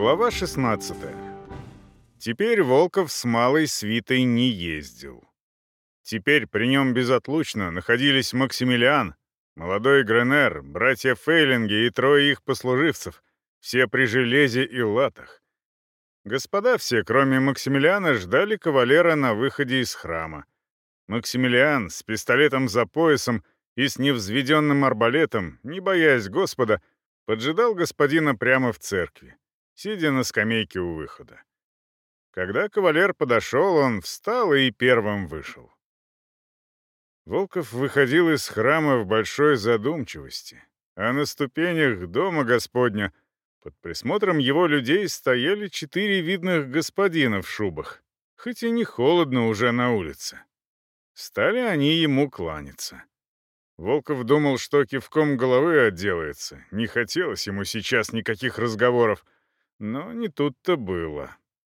Глава 16. Теперь Волков с малой свитой не ездил. Теперь при нем безотлучно находились Максимилиан, молодой Гренер, братья Фейлинги и трое их послуживцев, все при железе и латах. Господа все, кроме Максимилиана, ждали кавалера на выходе из храма. Максимилиан с пистолетом за поясом и с невзведенным арбалетом, не боясь Господа, поджидал господина прямо в церкви сидя на скамейке у выхода. Когда кавалер подошел, он встал и первым вышел. Волков выходил из храма в большой задумчивости, а на ступенях дома Господня под присмотром его людей стояли четыре видных господина в шубах, хоть и не холодно уже на улице. Стали они ему кланяться. Волков думал, что кивком головы отделается, не хотелось ему сейчас никаких разговоров — но не тут-то было.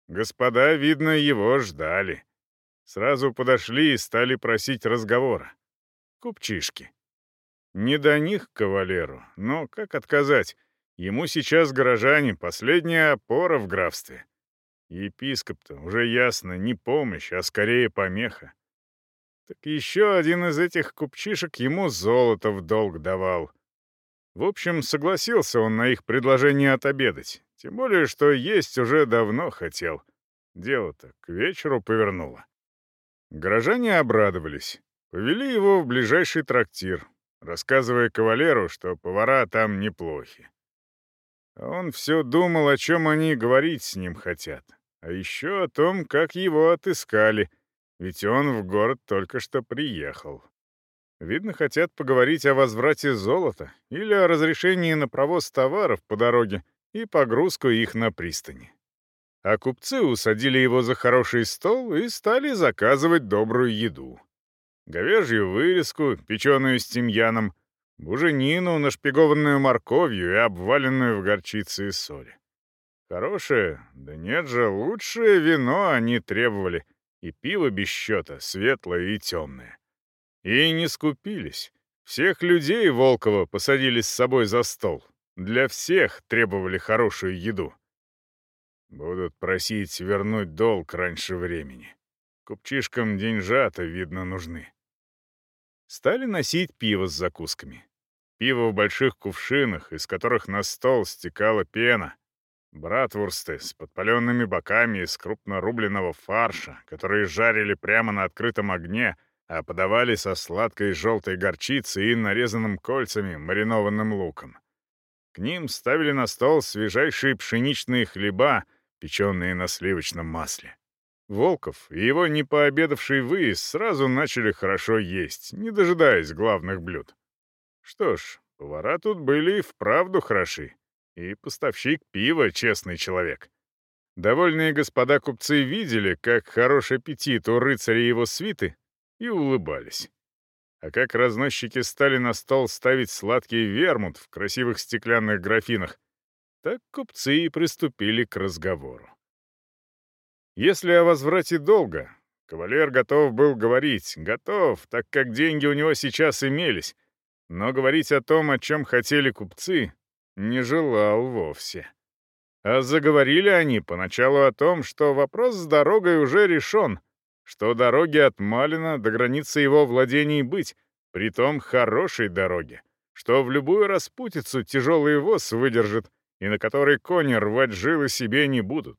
Господа, видно, его ждали. Сразу подошли и стали просить разговора. Купчишки. Не до них кавалеру, но как отказать? Ему сейчас горожане — последняя опора в графстве. Епископ-то, уже ясно, не помощь, а скорее помеха. Так еще один из этих купчишек ему золото в долг давал. В общем, согласился он на их предложение отобедать. Тем более, что есть уже давно хотел. Дело-то к вечеру повернуло. Горожане обрадовались. Повели его в ближайший трактир, рассказывая кавалеру, что повара там неплохи. А он все думал, о чем они говорить с ним хотят. А еще о том, как его отыскали, ведь он в город только что приехал. Видно, хотят поговорить о возврате золота или о разрешении на провоз товаров по дороге и погрузку их на пристани. А купцы усадили его за хороший стол и стали заказывать добрую еду. Говяжью вырезку, печеную с тимьяном, буженину, нашпигованную морковью и обваленную в горчице и соли. Хорошее, да нет же, лучшее вино они требовали, и пиво без счета, светлое и темное. И не скупились. Всех людей Волкова посадили с собой за стол, для всех требовали хорошую еду. Будут просить вернуть долг раньше времени. Купчишкам деньжата, видно, нужны. Стали носить пиво с закусками. Пиво в больших кувшинах, из которых на стол стекала пена. Братвурсты с подпаленными боками из крупно рубленного фарша, которые жарили прямо на открытом огне, а подавали со сладкой желтой горчицей и нарезанным кольцами маринованным луком. К ним ставили на стол свежайшие пшеничные хлеба, печеные на сливочном масле. Волков и его непообедавший выезд сразу начали хорошо есть, не дожидаясь главных блюд. Что ж, повара тут были и вправду хороши. И поставщик пива — честный человек. Довольные господа купцы видели, как хороший аппетит у рыцаря его свиты, и улыбались. А как разносчики стали на стол ставить сладкий вермут в красивых стеклянных графинах, так купцы и приступили к разговору. Если о возврате долга, кавалер готов был говорить, готов, так как деньги у него сейчас имелись, но говорить о том, о чем хотели купцы, не желал вовсе. А заговорили они поначалу о том, что вопрос с дорогой уже решен — что дороги от Малина до границы его владений быть, притом хорошей дороги, что в любую распутицу тяжелый воз выдержит и на которой кони рвать жилы себе не будут.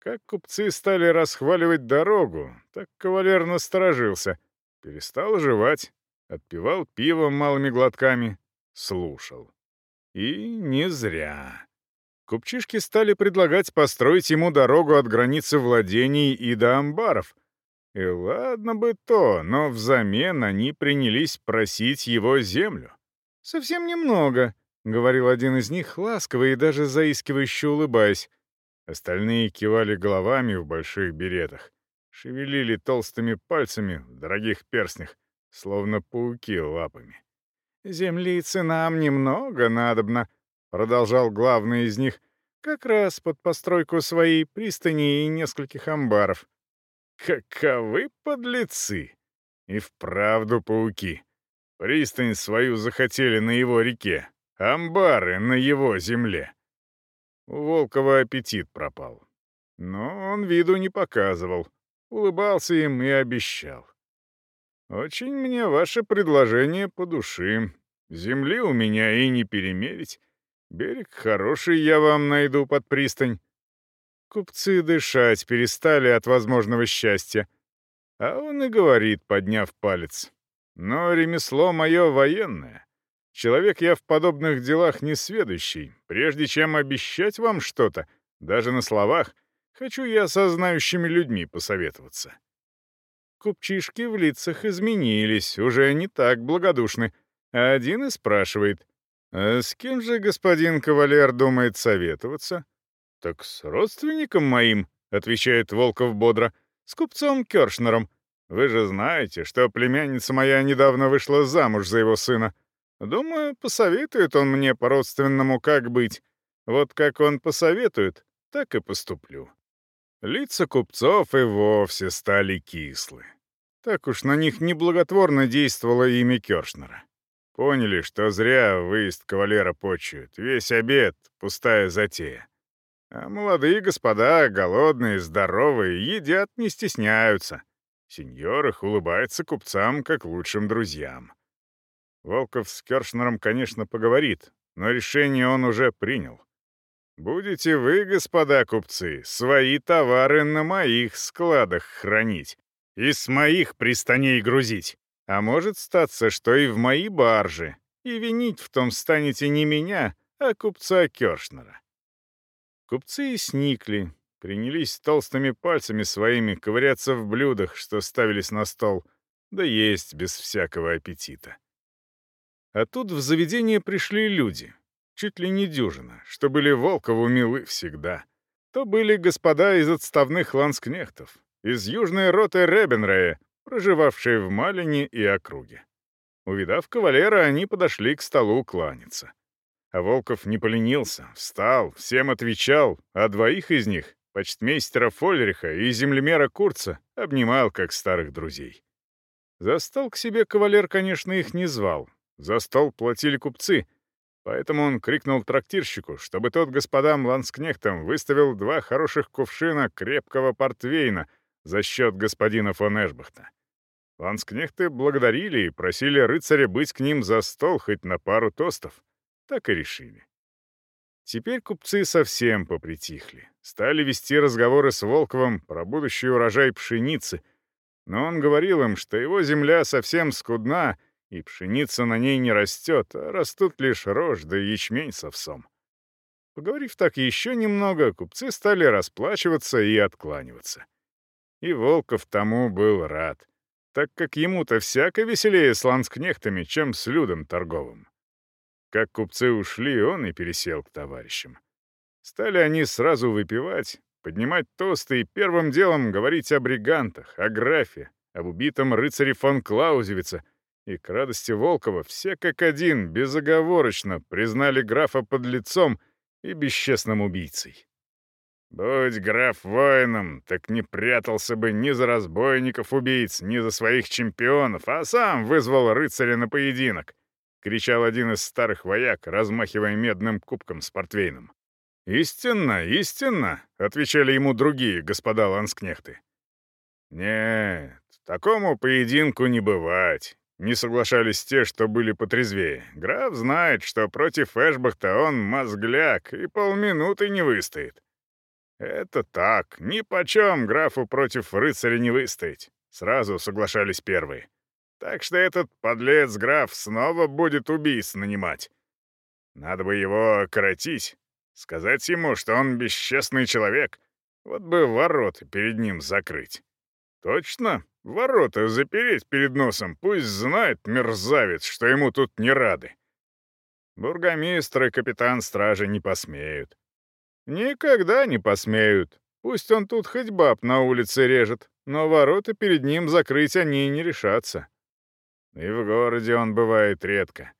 Как купцы стали расхваливать дорогу, так кавалер насторожился, перестал жевать, отпивал пиво малыми глотками, слушал. И не зря. Купчишки стали предлагать построить ему дорогу от границы владений и до амбаров, и ладно бы то, но взамен они принялись просить его землю. «Совсем немного», — говорил один из них, ласково и даже заискивающе улыбаясь. Остальные кивали головами в больших беретах, шевелили толстыми пальцами в дорогих перстнях, словно пауки лапами. «Землицы нам немного надобно», — продолжал главный из них, «как раз под постройку своей пристани и нескольких амбаров. Каковы подлецы! И вправду пауки. Пристань свою захотели на его реке, амбары на его земле. У Волкова аппетит пропал. Но он виду не показывал, улыбался им и обещал. «Очень мне ваше предложение по душе. Земли у меня и не перемерить. Берег хороший я вам найду под пристань». Купцы дышать перестали от возможного счастья. А он и говорит, подняв палец. «Но ремесло мое военное. Человек я в подобных делах не сведущий. Прежде чем обещать вам что-то, даже на словах, хочу я со знающими людьми посоветоваться. Купчишки в лицах изменились, уже не так благодушны. А один и спрашивает, «А с кем же господин кавалер думает советоваться?» «Так с родственником моим», — отвечает Волков бодро, «с купцом Кёршнером. Вы же знаете, что племянница моя недавно вышла замуж за его сына. Думаю, посоветует он мне по-родственному, как быть. Вот как он посоветует, так и поступлю». Лица купцов и вовсе стали кислы. Так уж на них неблаготворно действовало имя Кёршнера. Поняли, что зря выезд кавалера почуют. Весь обед — пустая затея. А молодые господа, голодные, здоровые, едят, не стесняются. Сеньор их улыбается купцам, как лучшим друзьям. Волков с Кёршнером, конечно, поговорит, но решение он уже принял. Будете вы, господа купцы, свои товары на моих складах хранить и с моих пристаней грузить. А может статься, что и в мои баржи, и винить в том станете не меня, а купца Кёршнера. Купцы сникли, принялись толстыми пальцами своими ковыряться в блюдах, что ставились на стол, да есть без всякого аппетита. А тут в заведение пришли люди, чуть ли не дюжина, что были Волкову милы всегда. То были господа из отставных ланскнехтов, из южной роты Ребенрея, проживавшие в Малине и округе. Увидав кавалера, они подошли к столу кланяться. А Волков не поленился, встал, всем отвечал, а двоих из них, почтмейстера Фольриха и землемера Курца, обнимал как старых друзей. За стол к себе кавалер, конечно, их не звал, за стол платили купцы, поэтому он крикнул трактирщику, чтобы тот господам ланскнехтам выставил два хороших кувшина крепкого портвейна за счет господина фон Эшбахта. Ланскнехты благодарили и просили рыцаря быть к ним за стол хоть на пару тостов. Так и решили. Теперь купцы совсем попритихли. Стали вести разговоры с Волковым про будущий урожай пшеницы, но он говорил им, что его земля совсем скудна — и пшеница на ней не растет, а растут лишь рожь да ячмень с овсом. Поговорив так еще немного, купцы стали расплачиваться и откланиваться. И Волков тому был рад, так как ему-то всяко веселее с ланскнехтами, чем с людом торговым. Как купцы ушли, он и пересел к товарищам. Стали они сразу выпивать, поднимать тосты и первым делом говорить о бригантах, о графе, об убитом рыцаре фон Клаузевице, и к радости Волкова все как один, безоговорочно, признали графа под лицом и бесчестным убийцей. Будь граф воином, так не прятался бы ни за разбойников-убийц, ни за своих чемпионов, а сам вызвал рыцаря на поединок, — кричал один из старых вояк, размахивая медным кубком с портвейном. «Истинно, истинно!» — отвечали ему другие господа ланскнехты. «Нет, такому поединку не бывать. Не соглашались те, что были потрезвее. Граф знает, что против Эшбахта он мозгляк и полминуты не выстоит. Это так, ни почем графу против рыцаря не выстоять. Сразу соглашались первые. Так что этот подлец-граф снова будет убийц нанимать. Надо бы его окоротить, сказать ему, что он бесчестный человек. Вот бы ворота перед ним закрыть. Точно, Ворота запереть перед носом, пусть знает мерзавец, что ему тут не рады. Бургомистр и капитан стражи не посмеют. Никогда не посмеют. Пусть он тут хоть баб на улице режет, но ворота перед ним закрыть они не решатся. И в городе он бывает редко.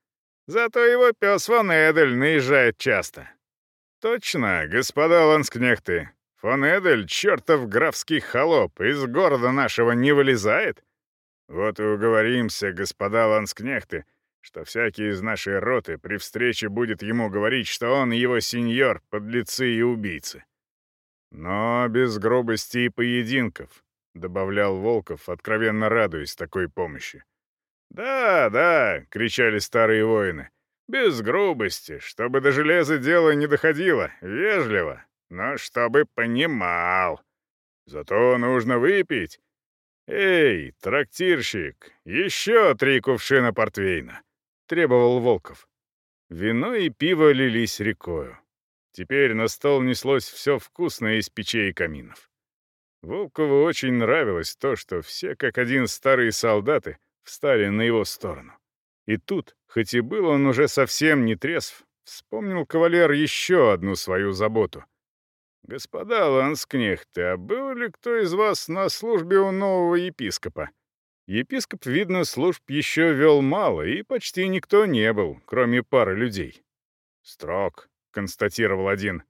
Зато его пес Ван Эдель наезжает часто. Точно, господа ланскнехты, Фон Эдель, чертов графский холоп, из города нашего не вылезает? Вот и уговоримся, господа ланскнехты, что всякий из нашей роты при встрече будет ему говорить, что он его сеньор, подлецы и убийцы. Но без грубости и поединков, — добавлял Волков, откровенно радуясь такой помощи. «Да, да!» — кричали старые воины. «Без грубости, чтобы до железа дело не доходило, вежливо, но чтобы понимал. Зато нужно выпить. Эй, трактирщик, еще три кувшина портвейна!» — требовал Волков. Вино и пиво лились рекою. Теперь на стол неслось все вкусное из печей и каминов. Волкову очень нравилось то, что все как один старые солдаты — встали на его сторону. И тут, хоть и был он уже совсем не трезв, вспомнил кавалер еще одну свою заботу. «Господа ланскнехты, а был ли кто из вас на службе у нового епископа?» Епископ, видно, служб еще вел мало, и почти никто не был, кроме пары людей. «Строк», — констатировал один.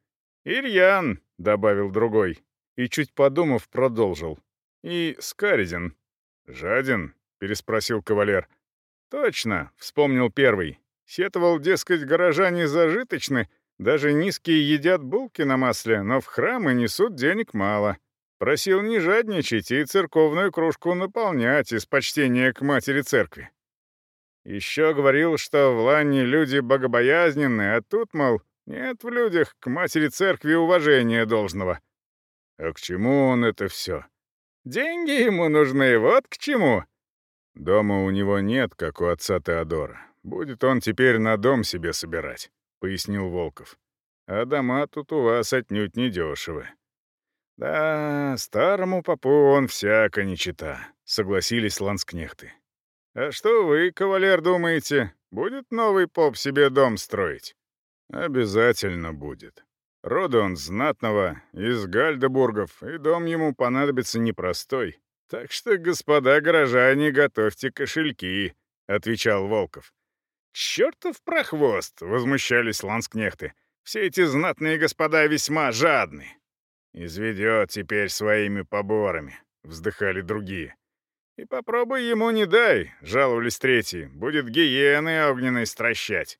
«Ирьян», — добавил другой, и, чуть подумав, продолжил. «И Скаридин». «Жадин», переспросил кавалер. «Точно», — вспомнил первый. Сетовал, дескать, горожане зажиточны, даже низкие едят булки на масле, но в храмы несут денег мало. Просил не жадничать и церковную кружку наполнять из почтения к матери церкви. Еще говорил, что в Лане люди богобоязненные, а тут, мол, нет в людях к матери церкви уважения должного. А к чему он это все? Деньги ему нужны, вот к чему. «Дома у него нет, как у отца Теодора. Будет он теперь на дом себе собирать», — пояснил Волков. «А дома тут у вас отнюдь не дешевы». «Да, старому попу он всяко не чита», — согласились ланскнехты. «А что вы, кавалер, думаете, будет новый поп себе дом строить?» «Обязательно будет. Рода он знатного, из Гальдебургов, и дом ему понадобится непростой, «Так что, господа горожане, готовьте кошельки», — отвечал Волков. «Чертов прохвост!» — возмущались ланскнехты. «Все эти знатные господа весьма жадны». «Изведет теперь своими поборами», — вздыхали другие. «И попробуй ему не дай», — жаловались третьи. «Будет гиены огненной стращать».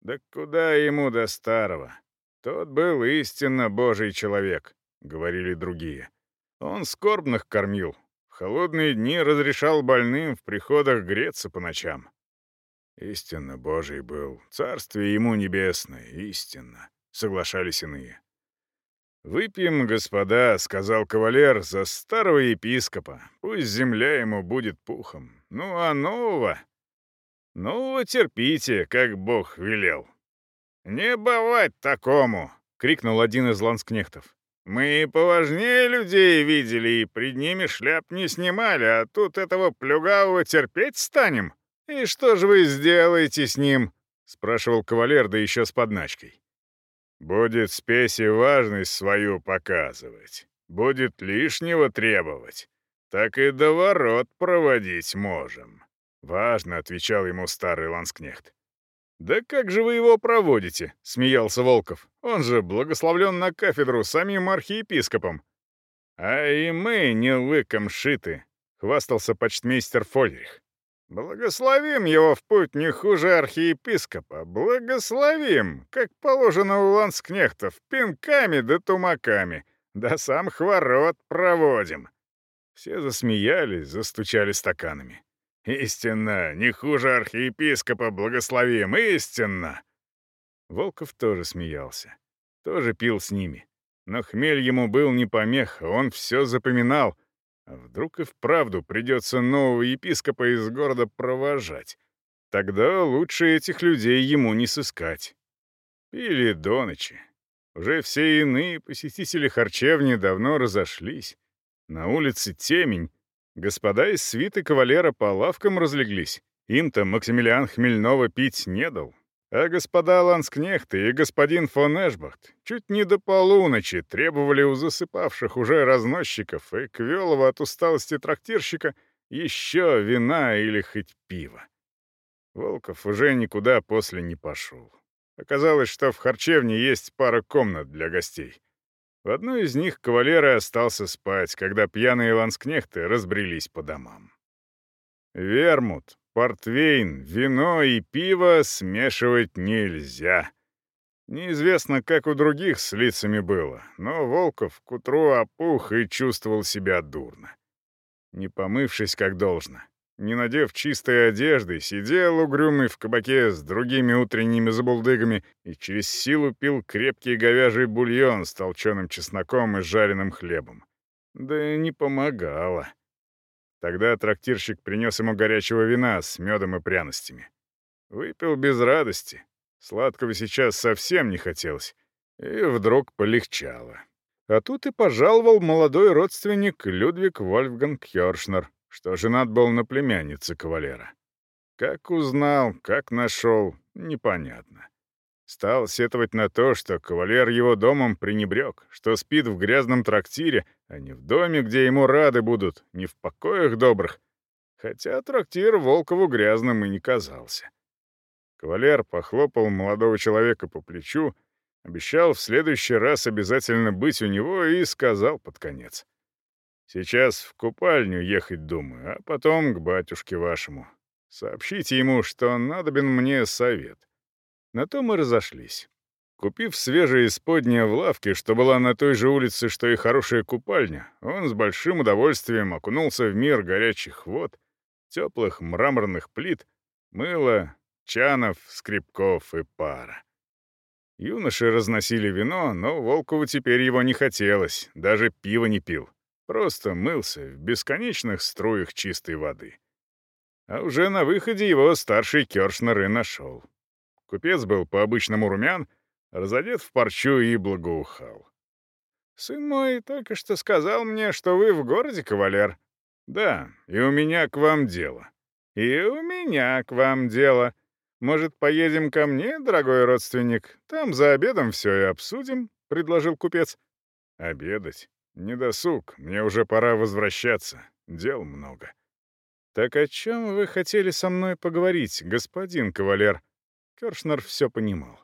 «Да куда ему до старого? Тот был истинно божий человек», — говорили другие. «Он скорбных кормил, холодные дни разрешал больным в приходах греться по ночам. Истинно Божий был, царствие ему небесное, истинно, соглашались иные. «Выпьем, господа», — сказал кавалер, — «за старого епископа. Пусть земля ему будет пухом. Ну, а нового...» «Нового терпите, как Бог велел». «Не бывать такому!» — крикнул один из ланскнехтов. Мы поважнее людей видели и пред ними шляп не снимали, а тут этого плюгавого терпеть станем? И что же вы сделаете с ним?» — спрашивал кавалер, да еще с подначкой. «Будет спеси важность свою показывать, будет лишнего требовать, так и до ворот проводить можем». «Важно», — отвечал ему старый ланскнехт. «Да как же вы его проводите?» — смеялся Волков. «Он же благословлен на кафедру самим архиепископом». «А и мы не лыком шиты», — хвастался почтмейстер Фольрих. «Благословим его в путь не хуже архиепископа. Благословим, как положено у ланскнехтов, пинками да тумаками. До самых ворот проводим». Все засмеялись, застучали стаканами. «Истинно! Не хуже архиепископа благословим! Истинно!» Волков тоже смеялся. Тоже пил с ними. Но хмель ему был не помеха, он все запоминал. А вдруг и вправду придется нового епископа из города провожать? Тогда лучше этих людей ему не сыскать. Пили до ночи. Уже все иные посетители харчевни давно разошлись. На улице темень, Господа из свиты кавалера по лавкам разлеглись. Им-то Максимилиан Хмельнова пить не дал. А господа Ланскнехты и господин фон Эшбахт чуть не до полуночи требовали у засыпавших уже разносчиков и квелого от усталости трактирщика еще вина или хоть пива. Волков уже никуда после не пошел. Оказалось, что в харчевне есть пара комнат для гостей. В одной из них кавалер остался спать, когда пьяные ланскнехты разбрелись по домам. «Вермут», портвейн, вино и пиво смешивать нельзя. Неизвестно, как у других с лицами было, но Волков к утру опух и чувствовал себя дурно. Не помывшись как должно, не надев чистой одежды, сидел угрюмый в кабаке с другими утренними забулдыгами и через силу пил крепкий говяжий бульон с толченым чесноком и жареным хлебом. Да не помогало. Тогда трактирщик принес ему горячего вина с медом и пряностями. Выпил без радости. Сладкого сейчас совсем не хотелось. И вдруг полегчало. А тут и пожаловал молодой родственник Людвиг Вольфганг Хёршнер, что женат был на племяннице кавалера. Как узнал, как нашел, непонятно. Стал сетовать на то, что кавалер его домом пренебрег, что спит в грязном трактире, а не в доме, где ему рады будут, не в покоях добрых. Хотя трактир Волкову грязным и не казался. Кавалер похлопал молодого человека по плечу, обещал в следующий раз обязательно быть у него и сказал под конец. Сейчас в купальню ехать думаю, а потом к батюшке вашему. Сообщите ему, что надобен мне совет. На то мы разошлись. Купив свежее исподнее в лавке, что была на той же улице, что и хорошая купальня, он с большим удовольствием окунулся в мир горячих вод, теплых мраморных плит, мыла, чанов, скребков и пара. Юноши разносили вино, но Волкову теперь его не хотелось, даже пива не пил. Просто мылся в бесконечных струях чистой воды. А уже на выходе его старший Кёршнер и нашел. Купец был по-обычному румян, разодет в парчу и благоухал. «Сын мой только что сказал мне, что вы в городе, кавалер». «Да, и у меня к вам дело». «И у меня к вам дело. Может, поедем ко мне, дорогой родственник? Там за обедом все и обсудим», — предложил купец. «Обедать? Не досуг, мне уже пора возвращаться, дел много. Так о чем вы хотели со мной поговорить, господин кавалер? Кершнер все понимал.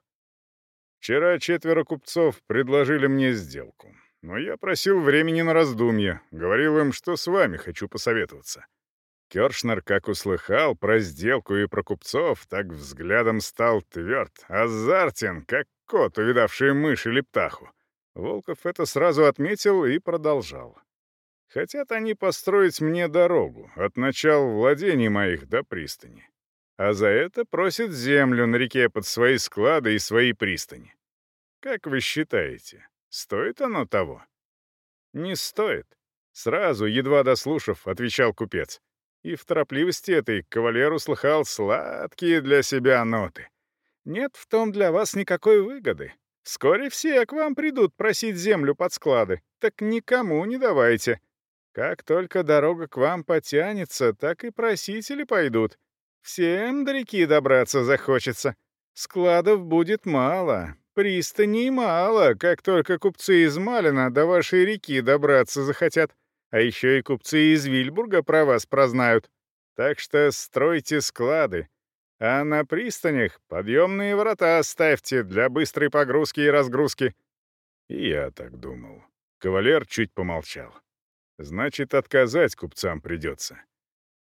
Вчера четверо купцов предложили мне сделку, но я просил времени на раздумье, говорил им, что с вами хочу посоветоваться. Кершнер, как услыхал про сделку и про купцов, так взглядом стал тверд, азартен, как кот, увидавший мышь или птаху. Волков это сразу отметил и продолжал. Хотят они построить мне дорогу от начала владений моих до пристани. А за это просят землю на реке под свои склады и свои пристани. Как вы считаете, стоит оно того? Не стоит. Сразу, едва дослушав, отвечал купец. И в торопливости этой кавалер услыхал сладкие для себя ноты. Нет в том для вас никакой выгоды. Вскоре все к вам придут просить землю под склады, так никому не давайте. Как только дорога к вам потянется, так и просители пойдут. Всем до реки добраться захочется. Складов будет мало, пристаней мало, как только купцы из Малина до вашей реки добраться захотят. А еще и купцы из Вильбурга про вас прознают. Так что стройте склады, а на пристанях подъемные врата оставьте для быстрой погрузки и разгрузки». И я так думал. Кавалер чуть помолчал. «Значит, отказать купцам придется».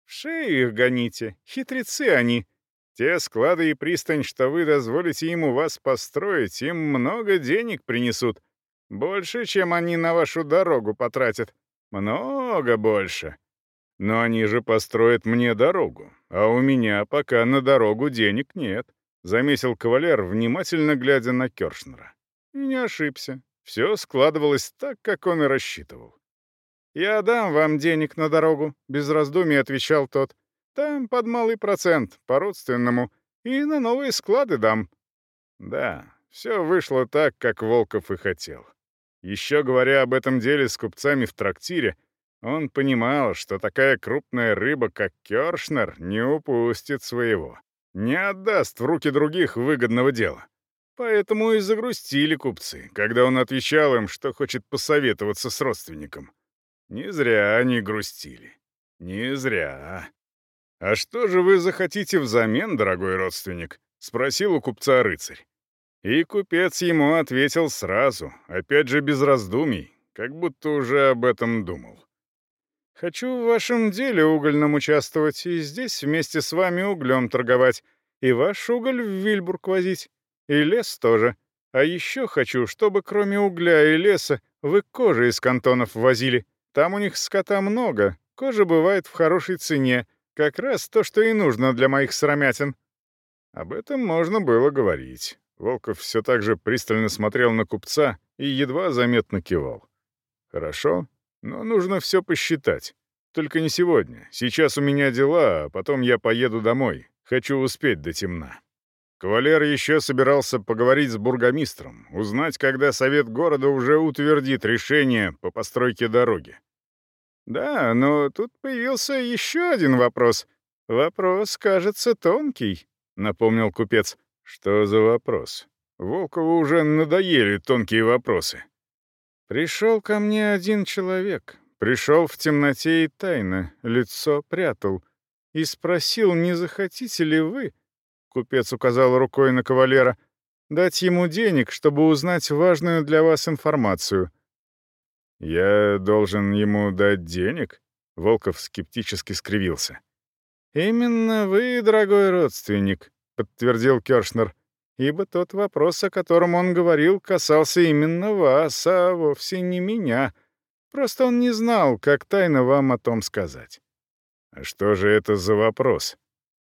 «В шею их гоните, хитрецы они. Те склады и пристань, что вы дозволите им у вас построить, им много денег принесут. Больше, чем они на вашу дорогу потратят. Много больше. Но они же построят мне дорогу, а у меня пока на дорогу денег нет», — заметил кавалер, внимательно глядя на Кёршнера. И не ошибся. Все складывалось так, как он и рассчитывал. «Я дам вам денег на дорогу», — без раздумий отвечал тот. «Там под малый процент, по-родственному, и на новые склады дам». Да, все вышло так, как Волков и хотел. Еще говоря об этом деле с купцами в трактире, он понимал, что такая крупная рыба, как Кёршнер, не упустит своего, не отдаст в руки других выгодного дела. Поэтому и загрустили купцы, когда он отвечал им, что хочет посоветоваться с родственником. Не зря они грустили. Не зря. «А что же вы захотите взамен, дорогой родственник?» — спросил у купца рыцарь. И купец ему ответил сразу, опять же без раздумий, как будто уже об этом думал. Хочу в вашем деле угольном участвовать и здесь вместе с вами углем торговать, и ваш уголь в Вильбург возить, и лес тоже. А еще хочу, чтобы кроме угля и леса вы кожи из кантонов возили. Там у них скота много, кожа бывает в хорошей цене, как раз то, что и нужно для моих срамятин». Об этом можно было говорить. Волков все так же пристально смотрел на купца и едва заметно кивал. «Хорошо, но нужно все посчитать. Только не сегодня. Сейчас у меня дела, а потом я поеду домой. Хочу успеть до темна». Кавалер еще собирался поговорить с бургомистром, узнать, когда совет города уже утвердит решение по постройке дороги. «Да, но тут появился еще один вопрос. Вопрос, кажется, тонкий», — напомнил купец. «Что за вопрос? Волкову уже надоели тонкие вопросы». «Пришел ко мне один человек. Пришел в темноте и тайно, лицо прятал. И спросил, не захотите ли вы, — купец указал рукой на кавалера, — дать ему денег, чтобы узнать важную для вас информацию». «Я должен ему дать денег?» — Волков скептически скривился. «Именно вы, дорогой родственник», — подтвердил Кёршнер, «ибо тот вопрос, о котором он говорил, касался именно вас, а вовсе не меня. Просто он не знал, как тайно вам о том сказать». «А что же это за вопрос?»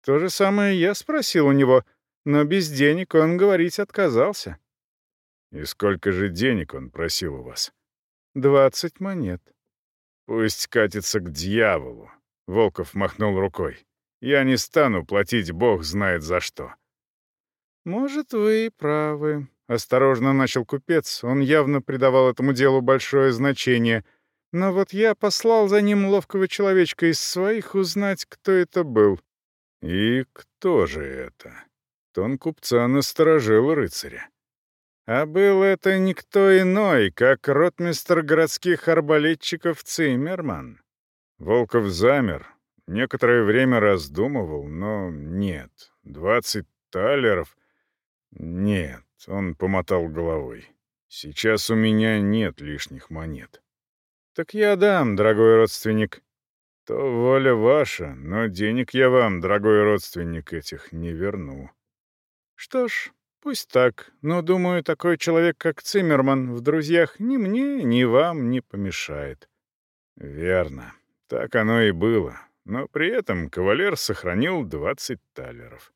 «То же самое я спросил у него, но без денег он говорить отказался». «И сколько же денег он просил у вас?» «Двадцать монет». «Пусть катится к дьяволу», — Волков махнул рукой. «Я не стану платить бог знает за что». «Может, вы и правы», — осторожно начал купец. Он явно придавал этому делу большое значение. «Но вот я послал за ним ловкого человечка из своих узнать, кто это был». «И кто же это?» Тон купца насторожил рыцаря. А был это никто иной, как ротмистр городских арбалетчиков Циммерман. Волков замер, некоторое время раздумывал, но нет, двадцать талеров... Нет, он помотал головой. Сейчас у меня нет лишних монет. Так я дам, дорогой родственник. То воля ваша, но денег я вам, дорогой родственник, этих не верну. Что ж, Пусть так, но, думаю, такой человек, как Циммерман, в друзьях ни мне, ни вам не помешает. Верно. Так оно и было. Но при этом кавалер сохранил 20 талеров.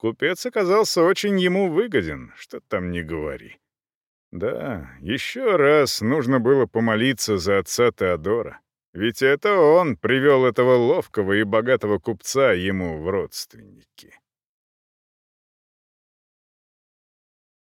Купец оказался очень ему выгоден, что там не говори. Да, еще раз нужно было помолиться за отца Теодора. Ведь это он привел этого ловкого и богатого купца ему в родственники.